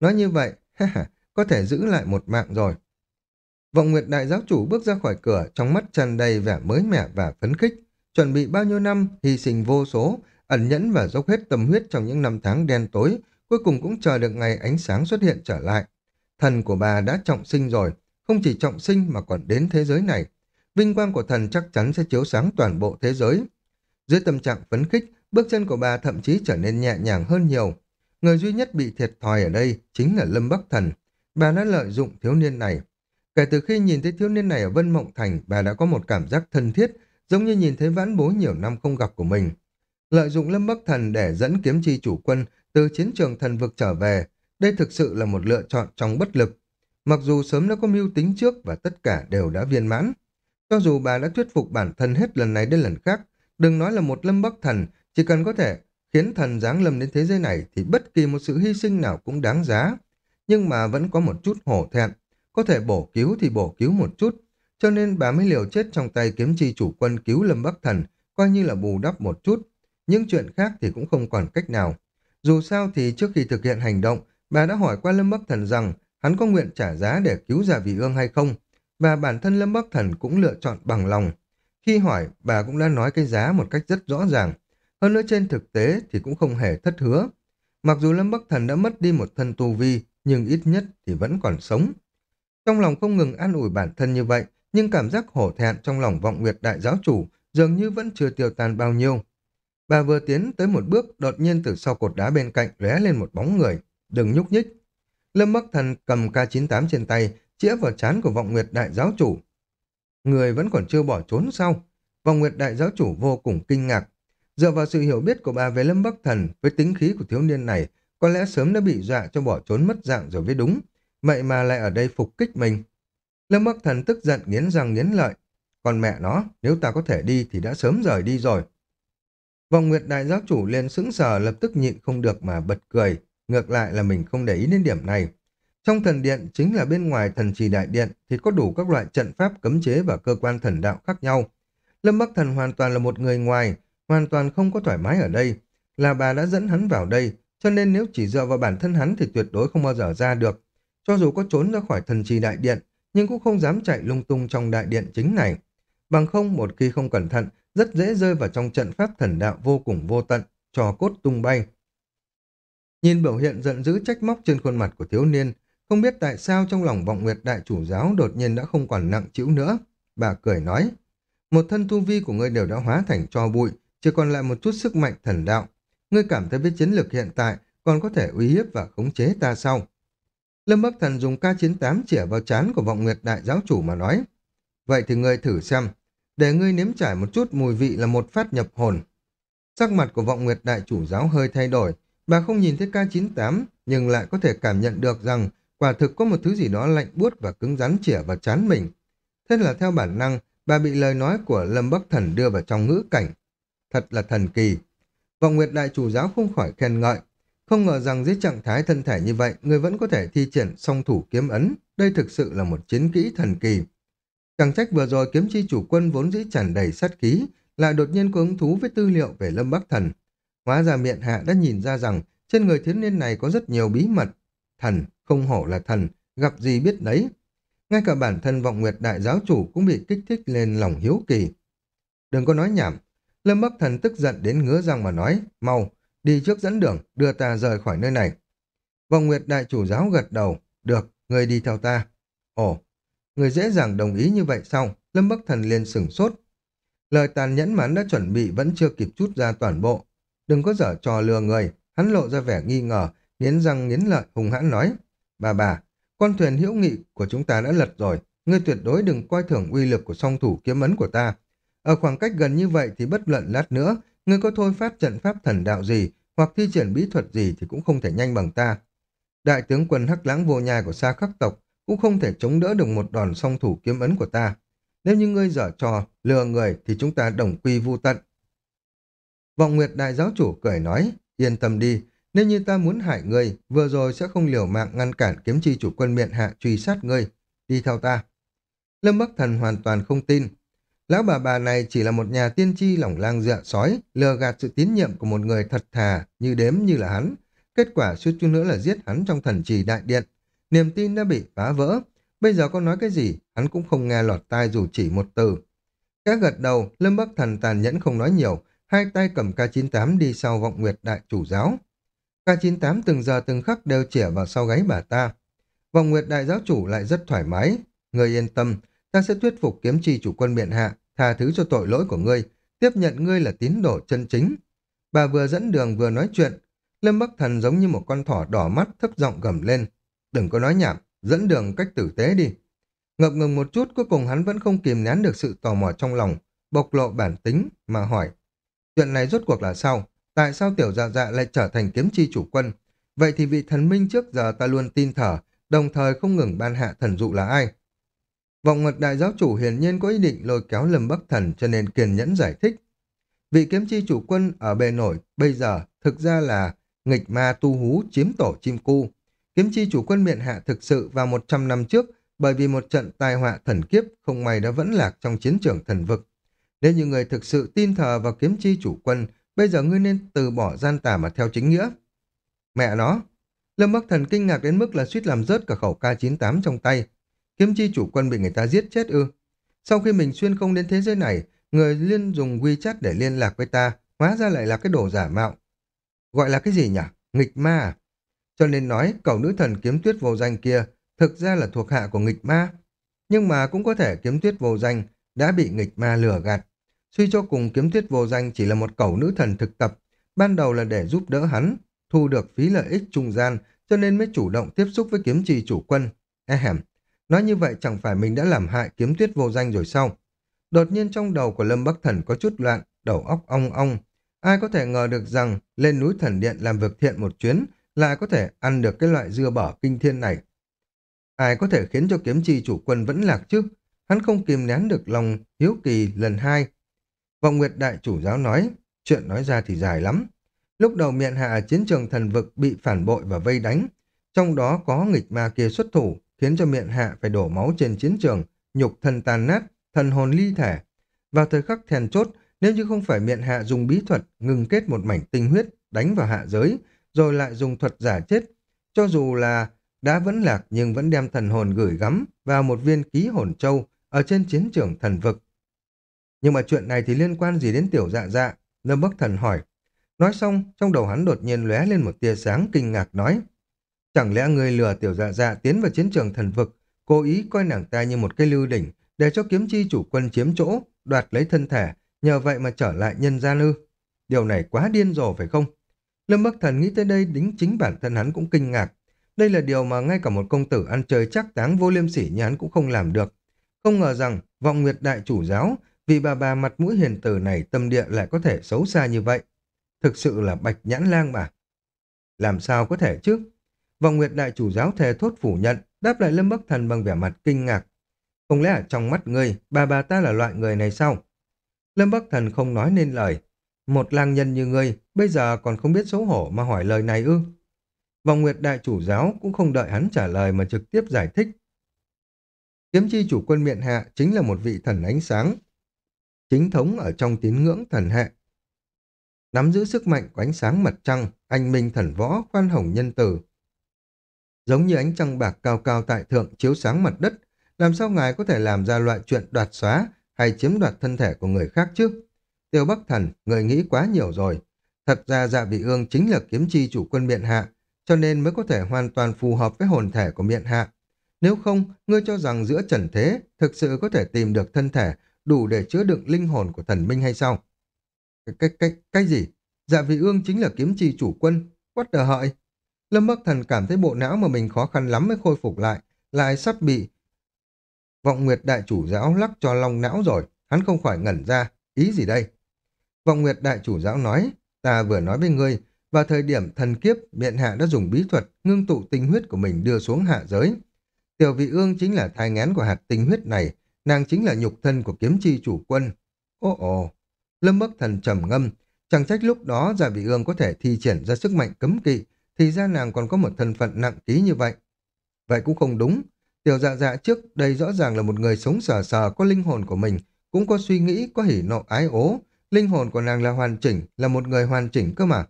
Speaker 1: Nói như vậy, ha ha có thể giữ lại một mạng rồi. Vọng Nguyệt Đại Giáo Chủ bước ra khỏi cửa, trong mắt tràn đầy vẻ mới mẻ và phấn khích, chuẩn bị bao nhiêu năm, hy sinh vô số, ẩn nhẫn và dốc hết tâm huyết trong những năm tháng đen tối, cuối cùng cũng chờ được ngày ánh sáng xuất hiện trở lại. Thần của bà đã trọng sinh rồi, không chỉ trọng sinh mà còn đến thế giới này. Vinh quang của thần chắc chắn sẽ chiếu sáng toàn bộ thế giới. Dưới tâm trạng phấn khích, bước chân của bà thậm chí trở nên nhẹ nhàng hơn nhiều. Người duy nhất bị thiệt thòi ở đây chính là Lâm Bắc Thần. Bà đã lợi dụng thiếu niên này. Kể từ khi nhìn thấy thiếu niên này ở Vân Mộng Thành, bà đã có một cảm giác thân thiết, giống như nhìn thấy vãn bối nhiều năm không gặp của mình. Lợi dụng Lâm Bắc Thần để dẫn kiếm chi chủ quân từ chiến trường thần vực trở về, đây thực sự là một lựa chọn trong bất lực. Mặc dù sớm đã có mưu tính trước và tất cả đều đã viên mãn. Cho dù bà đã thuyết phục bản thân hết lần này đến lần khác, đừng nói là một Lâm Bắc Thần, chỉ cần có thể khiến thần giáng lâm đến thế giới này thì bất kỳ một sự hy sinh nào cũng đáng giá. Nhưng mà vẫn có một chút hổ thẹn, có thể bổ cứu thì bổ cứu một chút, cho nên bà mới liều chết trong tay kiếm chi chủ quân cứu Lâm Bắc Thần, coi như là bù đắp một chút. Những chuyện khác thì cũng không còn cách nào. Dù sao thì trước khi thực hiện hành động, bà đã hỏi qua Lâm Bắc Thần rằng hắn có nguyện trả giá để cứu giả vị ương hay không, và bản thân Lâm Bắc Thần cũng lựa chọn bằng lòng. Khi hỏi, bà cũng đã nói cái giá một cách rất rõ ràng. Hơn nữa trên thực tế thì cũng không hề thất hứa. Mặc dù Lâm Bắc Thần đã mất đi một thân tu vi, nhưng ít nhất thì vẫn còn sống. Trong lòng không ngừng an ủi bản thân như vậy, nhưng cảm giác hổ thẹn trong lòng vọng nguyệt đại giáo chủ dường như vẫn chưa tiêu tan bao nhiêu. Bà vừa tiến tới một bước, đột nhiên từ sau cột đá bên cạnh lóe lên một bóng người. Đừng nhúc nhích. Lâm Bắc Thần cầm K98 trên tay, chĩa vào chán của vọng nguyệt đại giáo chủ. Người vẫn còn chưa bỏ trốn sau. Vọng nguyệt đại giáo chủ vô cùng kinh ngạc. Dựa vào sự hiểu biết của bà về Lâm Bắc Thần với tính khí của thiếu niên này, có lẽ sớm đã bị dọa cho bỏ trốn mất dạng rồi với đúng. Vậy mà lại ở đây phục kích mình. Lâm Bắc Thần tức giận nghiến răng nghiến lợi. Còn mẹ nó, nếu ta có thể đi thì đã sớm rời đi rồi. Vọng Nguyệt Đại Giáo Chủ liền sững sờ lập tức nhịn không được mà bật cười, ngược lại là mình không để ý đến điểm này. Trong thần điện, chính là bên ngoài thần trì đại điện, thì có đủ các loại trận pháp cấm chế và cơ quan thần đạo khác nhau. Lâm Bắc Thần hoàn toàn là một người ngoài, hoàn toàn không có thoải mái ở đây. là bà đã dẫn hắn vào đây, cho nên nếu chỉ dựa vào bản thân hắn thì tuyệt đối không bao giờ ra được. Cho dù có trốn ra khỏi thần trì đại điện, nhưng cũng không dám chạy lung tung trong đại điện chính này. Bằng không, một khi không cẩn thận, rất dễ rơi vào trong trận pháp thần đạo vô cùng vô tận, trò cốt tung bay. Nhìn biểu hiện giận dữ trách móc trên khuôn mặt của thiếu niên, không biết tại sao trong lòng vọng nguyệt đại chủ giáo đột nhiên đã không còn nặng chịu nữa. Bà cười nói, một thân tu vi của ngươi đều đã hóa thành cho bụi, chỉ còn lại một chút sức mạnh thần đạo. Ngươi cảm thấy với chiến lược hiện tại còn có thể uy hiếp và khống chế ta sau. Lâm Bắc Thần dùng K98 chĩa vào chán của vọng nguyệt đại giáo chủ mà nói. Vậy thì ngươi thử xem, để ngươi nếm trải một chút mùi vị là một phát nhập hồn. Sắc mặt của vọng nguyệt đại chủ giáo hơi thay đổi, bà không nhìn thấy K98 nhưng lại có thể cảm nhận được rằng quả thực có một thứ gì đó lạnh buốt và cứng rắn chĩa vào chán mình. Thế là theo bản năng, bà bị lời nói của Lâm Bắc Thần đưa vào trong ngữ cảnh. Thật là thần kỳ. Vọng Nguyệt Đại Chủ Giáo không khỏi khen ngợi. Không ngờ rằng dưới trạng thái thân thể như vậy, người vẫn có thể thi triển song thủ kiếm ấn. Đây thực sự là một chiến kỹ thần kỳ. Chẳng trách vừa rồi kiếm chi chủ quân vốn dĩ tràn đầy sát khí, lại đột nhiên có hứng thú với tư liệu về Lâm Bắc Thần. Hóa ra miệng hạ đã nhìn ra rằng trên người thiếu niên này có rất nhiều bí mật. Thần, không hổ là thần, gặp gì biết đấy. Ngay cả bản thân vọng nguyệt đại giáo chủ cũng bị kích thích lên lòng hiếu kỳ. Đừng có nói nhảm. Lâm Bắc Thần tức giận đến ngứa răng mà nói, mau, đi trước dẫn đường, đưa ta rời khỏi nơi này. Vọng nguyệt đại chủ giáo gật đầu, được, người đi theo ta. Ồ, người dễ dàng đồng ý như vậy sao? Lâm Bắc Thần liền sửng sốt. Lời tàn nhẫn mà hắn đã chuẩn bị vẫn chưa kịp chút ra toàn bộ. Đừng có dở trò lừa người, hắn lộ ra vẻ nghi ngờ, nghiến răng nghiến lợi hùng hãn nói. Bà bà, con thuyền hữu nghị của chúng ta đã lật rồi, ngươi tuyệt đối đừng coi thường uy lực của song thủ kiếm ấn của ta. Ở khoảng cách gần như vậy thì bất luận lát nữa, ngươi có thôi phát trận pháp thần đạo gì hoặc thi triển bí thuật gì thì cũng không thể nhanh bằng ta. Đại tướng quân hắc lãng vô nhai của xa khắc tộc cũng không thể chống đỡ được một đòn song thủ kiếm ấn của ta. Nếu như ngươi dở trò, lừa người thì chúng ta đồng quy vu tận. Vọng Nguyệt Đại Giáo Chủ cười nói, yên tâm đi, nếu như ta muốn hại ngươi, vừa rồi sẽ không liều mạng ngăn cản kiếm chi chủ quân miện hạ truy sát ngươi. Đi theo ta. Lâm Bắc Thần hoàn toàn không tin. Lão bà bà này chỉ là một nhà tiên tri lỏng lang dạ sói, lừa gạt sự tín nhiệm của một người thật thà, như đếm như là hắn. Kết quả suốt chút nữa là giết hắn trong thần trì đại điện. Niềm tin đã bị phá vỡ. Bây giờ có nói cái gì, hắn cũng không nghe lọt tai dù chỉ một từ. Các gật đầu, Lâm Bắc Thần tàn nhẫn không nói nhiều, hai tay cầm K98 đi sau vọng nguyệt đại chủ giáo. K98 từng giờ từng khắc đều chĩa vào sau gáy bà ta. Vòng Nguyệt Đại Giáo Chủ lại rất thoải mái. Người yên tâm, ta sẽ thuyết phục kiếm chi chủ quân biện hạ, tha thứ cho tội lỗi của ngươi, tiếp nhận ngươi là tín đồ chân chính. Bà vừa dẫn đường vừa nói chuyện, Lâm Bắc Thần giống như một con thỏ đỏ mắt thấp giọng gầm lên. Đừng có nói nhảm, dẫn đường cách tử tế đi. Ngập ngừng một chút, cuối cùng hắn vẫn không kìm nén được sự tò mò trong lòng, bộc lộ bản tính, mà hỏi. Chuyện này rốt cuộc là sao? Tại sao tiểu dạ dạ lại trở thành kiếm chi chủ quân? Vậy thì vị thần minh trước giờ ta luôn tin thở, đồng thời không ngừng ban hạ thần dụ là ai? Vọng Ngật Đại Giáo Chủ hiển nhiên có ý định lôi kéo Lâm Bắc Thần cho nên kiên nhẫn giải thích. Vị kiếm chi chủ quân ở bề nổi bây giờ thực ra là nghịch ma tu hú chiếm tổ chim cu. Kiếm chi chủ quân miệng hạ thực sự vào 100 năm trước bởi vì một trận tai họa thần kiếp không may đã vẫn lạc trong chiến trường thần vực. Nếu như người thực sự tin thờ vào kiếm chi chủ quân Bây giờ ngươi nên từ bỏ gian tà mà theo chính nghĩa. Mẹ nó! Lâm Bắc Thần kinh ngạc đến mức là suýt làm rớt cả khẩu K98 trong tay. Kiếm chi chủ quân bị người ta giết chết ư. Sau khi mình xuyên không đến thế giới này, người liên dùng WeChat để liên lạc với ta, hóa ra lại là cái đồ giả mạo. Gọi là cái gì nhỉ? Nghịch ma à? Cho nên nói cậu nữ thần kiếm tuyết vô danh kia thực ra là thuộc hạ của nghịch ma. Nhưng mà cũng có thể kiếm tuyết vô danh đã bị nghịch ma lừa gạt. Suy cho cùng kiếm tuyết vô danh chỉ là một cẩu nữ thần thực tập, ban đầu là để giúp đỡ hắn, thu được phí lợi ích trung gian, cho nên mới chủ động tiếp xúc với kiếm trì chủ quân. Ehem, nói như vậy chẳng phải mình đã làm hại kiếm tuyết vô danh rồi sao? Đột nhiên trong đầu của Lâm Bắc Thần có chút loạn, đầu óc ong ong. Ai có thể ngờ được rằng lên núi thần điện làm việc thiện một chuyến lại có thể ăn được cái loại dưa bở kinh thiên này. Ai có thể khiến cho kiếm trì chủ quân vẫn lạc chứ? Hắn không kìm nén được lòng hiếu kỳ lần hai, Vọng Nguyệt Đại Chủ Giáo nói, chuyện nói ra thì dài lắm. Lúc đầu miệng hạ chiến trường thần vực bị phản bội và vây đánh, trong đó có nghịch ma kia xuất thủ, khiến cho miệng hạ phải đổ máu trên chiến trường, nhục thân tàn nát, thần hồn ly thể. Vào thời khắc then chốt, nếu như không phải miệng hạ dùng bí thuật ngừng kết một mảnh tinh huyết đánh vào hạ giới, rồi lại dùng thuật giả chết. Cho dù là đã vẫn lạc nhưng vẫn đem thần hồn gửi gắm vào một viên ký hồn châu ở trên chiến trường thần vực. Nhưng mà chuyện này thì liên quan gì đến tiểu dạ dạ? Lâm Bắc Thần hỏi. Nói xong, trong đầu hắn đột nhiên lóe lên một tia sáng kinh ngạc nói. Chẳng lẽ người lừa tiểu dạ dạ tiến vào chiến trường thần vực, cố ý coi nàng ta như một cây lưu đỉnh, để cho kiếm chi chủ quân chiếm chỗ, đoạt lấy thân thể, nhờ vậy mà trở lại nhân gian ư? Điều này quá điên rồ phải không? Lâm Bắc Thần nghĩ tới đây đính chính bản thân hắn cũng kinh ngạc. Đây là điều mà ngay cả một công tử ăn chơi chắc táng vô liêm sỉ như hắn cũng không làm được. Không ngờ rằng vọng nguyệt đại chủ giáo, vì bà bà mặt mũi hiền tử này tâm địa lại có thể xấu xa như vậy. Thực sự là bạch nhãn lang mà. Làm sao có thể chứ? Vọng nguyệt đại chủ giáo thề thốt phủ nhận, đáp lại Lâm Bắc Thần bằng vẻ mặt kinh ngạc. Không lẽ ở trong mắt ngươi, bà bà ta là loại người này sao? Lâm Bắc Thần không nói nên lời. Một lang nhân như ngươi, bây giờ còn không biết xấu hổ mà hỏi lời này ư? Vọng Nguyệt Đại Chủ Giáo cũng không đợi hắn trả lời mà trực tiếp giải thích. Kiếm chi chủ quân miện hạ chính là một vị thần ánh sáng, chính thống ở trong tín ngưỡng thần hệ. Nắm giữ sức mạnh của ánh sáng mặt trăng, anh minh thần võ, khoan hồng nhân tử. Giống như ánh trăng bạc cao cao tại thượng chiếu sáng mặt đất, làm sao ngài có thể làm ra loại chuyện đoạt xóa hay chiếm đoạt thân thể của người khác chứ? Tiêu Bắc Thần, người nghĩ quá nhiều rồi. Thật ra dạ vị ương chính là kiếm chi chủ quân miện hạ, cho nên mới có thể hoàn toàn phù hợp với hồn thể của miện hạ. Nếu không, ngươi cho rằng giữa trần thế thực sự có thể tìm được thân thể đủ để chứa đựng linh hồn của thần minh hay sao? Cái, cái, cái, cái gì? Dạ vị ương chính là kiếm chi chủ quân. What the hợi? Lâm Bắc Thần cảm thấy bộ não mà mình khó khăn lắm mới khôi phục lại, lại sắp bị Vọng Nguyệt đại chủ giáo lắc cho lòng não rồi, hắn không khỏi ngẩn ra, ý gì đây? Vọng Nguyệt đại chủ giáo nói, ta vừa nói với ngươi, vào thời điểm thần kiếp, miện hạ đã dùng bí thuật ngưng tụ tinh huyết của mình đưa xuống hạ giới. Tiểu vị ương chính là thai ngén của hạt tinh huyết này, nàng chính là nhục thân của kiếm chi chủ quân. Ô ồ, lâm bắc thần trầm ngâm, chẳng trách lúc đó giả vị ương có thể thi triển ra sức mạnh cấm kỵ, thì ra nàng còn có một thân phận nặng ký như vậy. Vậy cũng không đúng, tiểu dạ dạ trước đây rõ ràng là một người sống sờ sờ có linh hồn của mình, cũng có suy nghĩ, có hỉ nộ ái ố, linh hồn của nàng là hoàn chỉnh, là một người hoàn chỉnh cơ mà.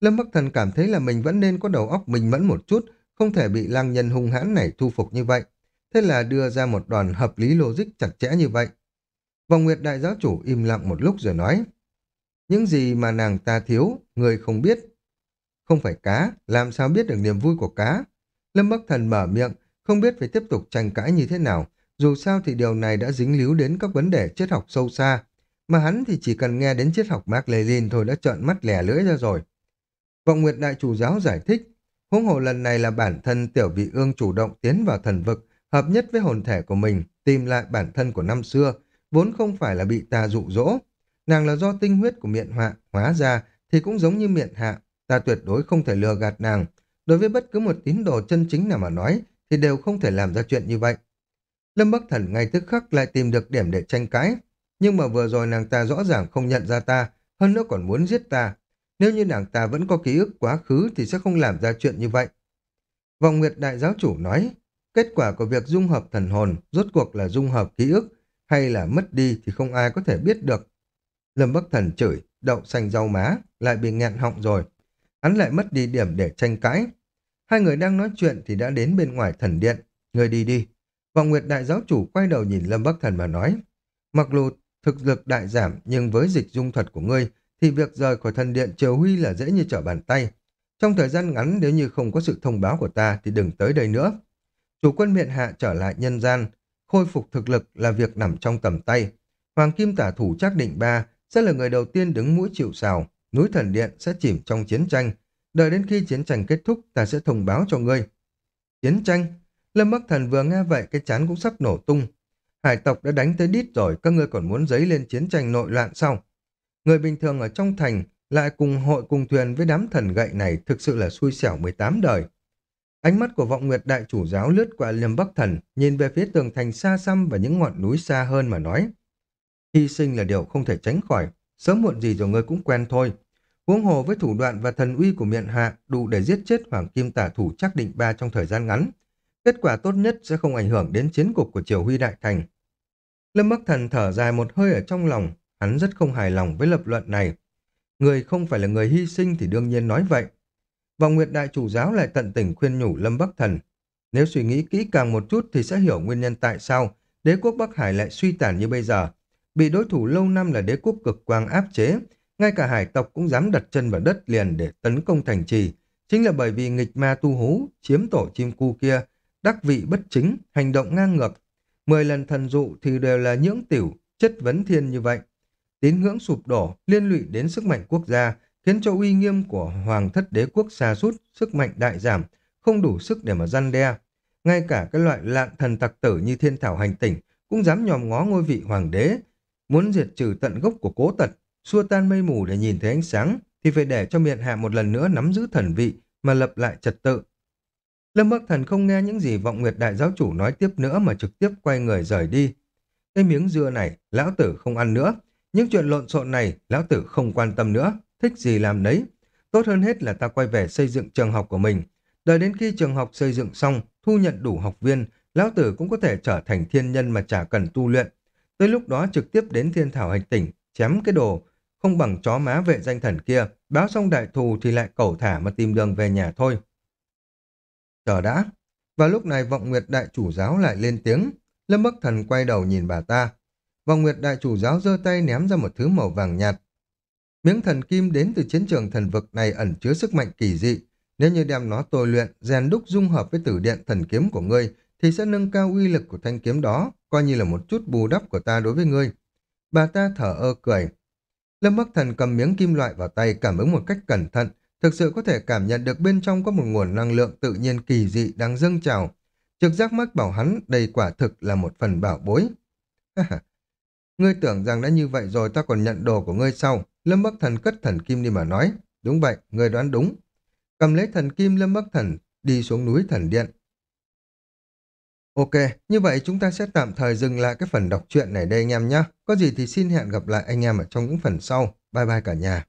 Speaker 1: Lâm Bắc Thần cảm thấy là mình vẫn nên có đầu óc mình mẫn một chút, không thể bị lang nhân hung hãn này thu phục như vậy. Thế là đưa ra một đoàn hợp lý logic chặt chẽ như vậy. Vòng Nguyệt Đại Giáo Chủ im lặng một lúc rồi nói, những gì mà nàng ta thiếu, người không biết. Không phải cá, làm sao biết được niềm vui của cá? Lâm Bắc Thần mở miệng, không biết phải tiếp tục tranh cãi như thế nào, dù sao thì điều này đã dính líu đến các vấn đề triết học sâu xa, mà hắn thì chỉ cần nghe đến triết học Mark Lenin thôi đã trợn mắt lẻ lưỡi ra rồi. Vọng Nguyệt Đại Chủ Giáo giải thích, huống hồ lần này là bản thân tiểu vị ương chủ động tiến vào thần vực, hợp nhất với hồn thể của mình, tìm lại bản thân của năm xưa, vốn không phải là bị ta dụ dỗ. Nàng là do tinh huyết của miệng họa, hóa ra thì cũng giống như miệng hạ, ta tuyệt đối không thể lừa gạt nàng. Đối với bất cứ một tín đồ chân chính nào mà nói, thì đều không thể làm ra chuyện như vậy. Lâm Bắc Thần ngay tức khắc lại tìm được điểm để tranh cãi, nhưng mà vừa rồi nàng ta rõ ràng không nhận ra ta, hơn nữa còn muốn giết ta, nếu như nàng ta vẫn có ký ức quá khứ thì sẽ không làm ra chuyện như vậy. vòng Nguyệt Đại Giáo Chủ nói, kết quả của việc dung hợp thần hồn rốt cuộc là dung hợp ký ức hay là mất đi thì không ai có thể biết được. Lâm Bắc Thần chửi, đậu xanh rau má, lại bị nghẹn họng rồi. Hắn lại mất đi điểm để tranh cãi. Hai người đang nói chuyện thì đã đến bên ngoài thần điện. Người đi đi. Vọng Nguyệt Đại Giáo Chủ quay đầu nhìn Lâm Bắc Thần mà nói, mặc dù thực lực đại giảm nhưng với dịch dung thuật của ngươi thì việc rời khỏi thần điện Triều Huy là dễ như trở bàn tay. Trong thời gian ngắn nếu như không có sự thông báo của ta thì đừng tới đây nữa. Chủ quân miện hạ trở lại nhân gian, khôi phục thực lực là việc nằm trong tầm tay. Hoàng Kim tả thủ chắc định ba sẽ là người đầu tiên đứng mũi chịu sào, núi thần điện sẽ chìm trong chiến tranh. Đợi đến khi chiến tranh kết thúc ta sẽ thông báo cho ngươi. Chiến tranh? Lâm Bắc Thần vừa nghe vậy cái chán cũng sắp nổ tung. Hải tộc đã đánh tới đít rồi, các ngươi còn muốn dấy lên chiến tranh nội loạn sao? Người bình thường ở trong thành lại cùng hội cùng thuyền với đám thần gậy này thực sự là xui xẻo 18 đời. Ánh mắt của vọng nguyệt đại chủ giáo lướt qua liêm bắc thần, nhìn về phía tường thành xa xăm và những ngọn núi xa hơn mà nói. Hy sinh là điều không thể tránh khỏi, sớm muộn gì rồi ngươi cũng quen thôi. Huống hồ với thủ đoạn và thần uy của miệng hạ đủ để giết chết hoàng kim tả thủ chắc định ba trong thời gian ngắn. Kết quả tốt nhất sẽ không ảnh hưởng đến chiến cục của triều huy đại thành. Lâm Bắc Thần thở dài một hơi ở trong lòng, Hắn rất không hài lòng với lập luận này. Người không phải là người hy sinh thì đương nhiên nói vậy. Vọng Nguyệt Đại Chủ Giáo lại tận tình khuyên nhủ Lâm Bắc Thần. Nếu suy nghĩ kỹ càng một chút thì sẽ hiểu nguyên nhân tại sao đế quốc Bắc Hải lại suy tàn như bây giờ. Bị đối thủ lâu năm là đế quốc cực quang áp chế, ngay cả hải tộc cũng dám đặt chân vào đất liền để tấn công thành trì. Chính là bởi vì nghịch ma tu hú, chiếm tổ chim cu kia, đắc vị bất chính, hành động ngang ngược. Mười lần thần dụ thì đều là nhưỡng tiểu, chất vấn thiên như vậy. Tín ngưỡng sụp đổ, liên lụy đến sức mạnh quốc gia, khiến cho uy nghiêm của hoàng thất đế quốc xa sút sức mạnh đại giảm, không đủ sức để mà răn đe. Ngay cả cái loại lạn thần tặc tử như thiên thảo hành tỉnh cũng dám nhòm ngó ngôi vị hoàng đế. Muốn diệt trừ tận gốc của cố tật, xua tan mây mù để nhìn thấy ánh sáng, thì phải để cho miệng hạ một lần nữa nắm giữ thần vị mà lập lại trật tự. Lâm Bắc Thần không nghe những gì vọng nguyệt đại giáo chủ nói tiếp nữa mà trực tiếp quay người rời đi. Cái miếng dưa này, lão tử không ăn nữa. Những chuyện lộn xộn này, lão tử không quan tâm nữa. Thích gì làm đấy. Tốt hơn hết là ta quay về xây dựng trường học của mình. Đợi đến khi trường học xây dựng xong, thu nhận đủ học viên, lão tử cũng có thể trở thành thiên nhân mà chả cần tu luyện. Tới lúc đó trực tiếp đến thiên thảo hành tỉnh, chém cái đồ, không bằng chó má vệ danh thần kia, báo xong đại thù thì lại cẩu thả mà tìm đường về nhà thôi. Chờ đã. Và lúc này vọng nguyệt đại chủ giáo lại lên tiếng. Lâm Bắc Thần quay đầu nhìn bà ta. Vọng nguyệt đại chủ giáo giơ tay ném ra một thứ màu vàng nhạt. Miếng thần kim đến từ chiến trường thần vực này ẩn chứa sức mạnh kỳ dị. Nếu như đem nó tôi luyện, rèn đúc dung hợp với tử điện thần kiếm của ngươi, thì sẽ nâng cao uy lực của thanh kiếm đó, coi như là một chút bù đắp của ta đối với ngươi. Bà ta thở ơ cười. Lâm Bắc Thần cầm miếng kim loại vào tay cảm ứng một cách cẩn thận, thực sự có thể cảm nhận được bên trong có một nguồn năng lượng tự nhiên kỳ dị đang dâng trào. Trực giác mắt bảo hắn đây quả thực là một phần bảo bối. ngươi tưởng rằng đã như vậy rồi ta còn nhận đồ của ngươi sau. Lâm Bắc Thần cất thần kim đi mà nói. Đúng vậy, người đoán đúng. Cầm lấy thần kim Lâm Bắc Thần đi xuống núi thần điện. Ok, như vậy chúng ta sẽ tạm thời dừng lại cái phần đọc truyện này đây anh em nhé. Có gì thì xin hẹn gặp lại anh em ở trong những phần sau. Bye bye cả nhà.